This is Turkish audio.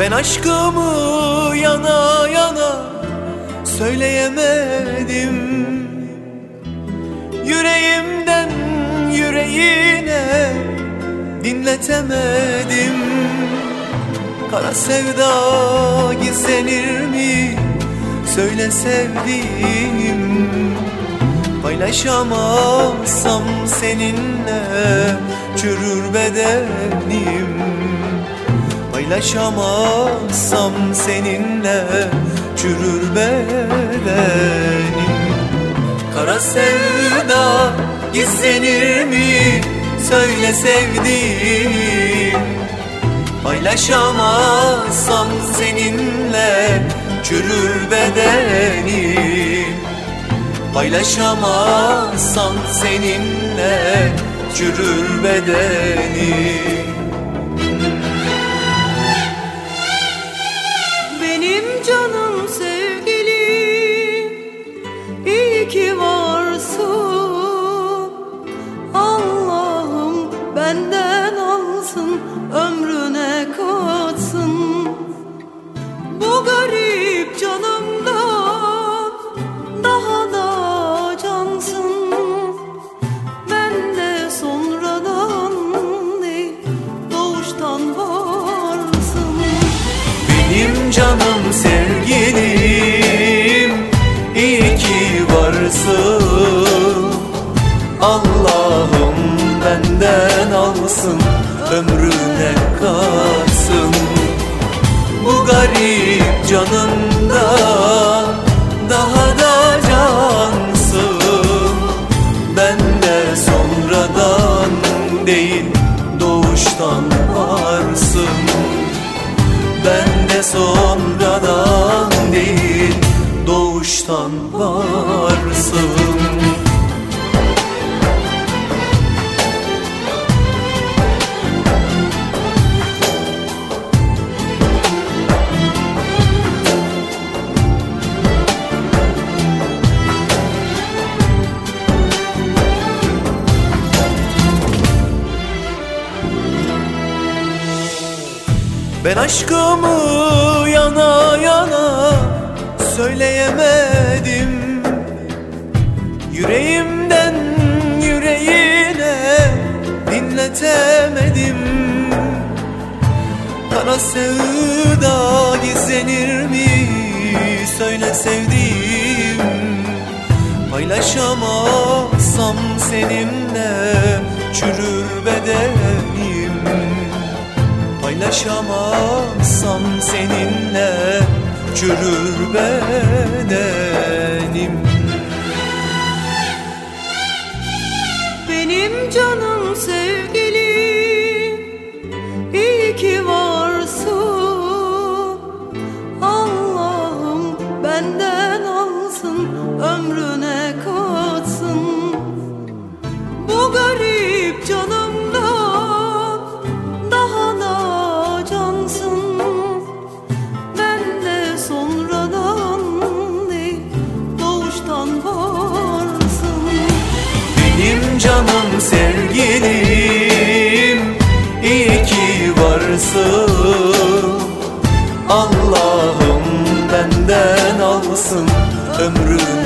Ben aşkımı yana yana söyleyemedim. Yüreğimden yüreğine dinletemedim. Kara sevda gizlenir mi? Söyle sevdiğim. Paylaşamazsam seninle çürür bedenim Paylaşamazsam seninle çürür bedenim. Kara sevda gizlenir mi söyle sevdiğim. Paylaşamazsam seninle çürür bedenim. Paylaşamazsam seninle çürür bedenim canım sevgilim. İyi ki varsın. Allah'ım benden alsın ömrüne katsın. Bu garip canında daha da cansın. Ben de sonradan değil doğuştan varsın ben de sonradan değil doğuştan varsın Ben aşkımı yana yana söyleyemedim. Yüreğimden yüreğine dinletemedim. Kara sevda gizlenir mi? Söyle sevdiğim. Paylaşamazsam seninle çürür bedenim Paylaşamazsam seninle çürür bedenim sevgilim İyi ki varsın. Allah'ım benden alsın ömrünü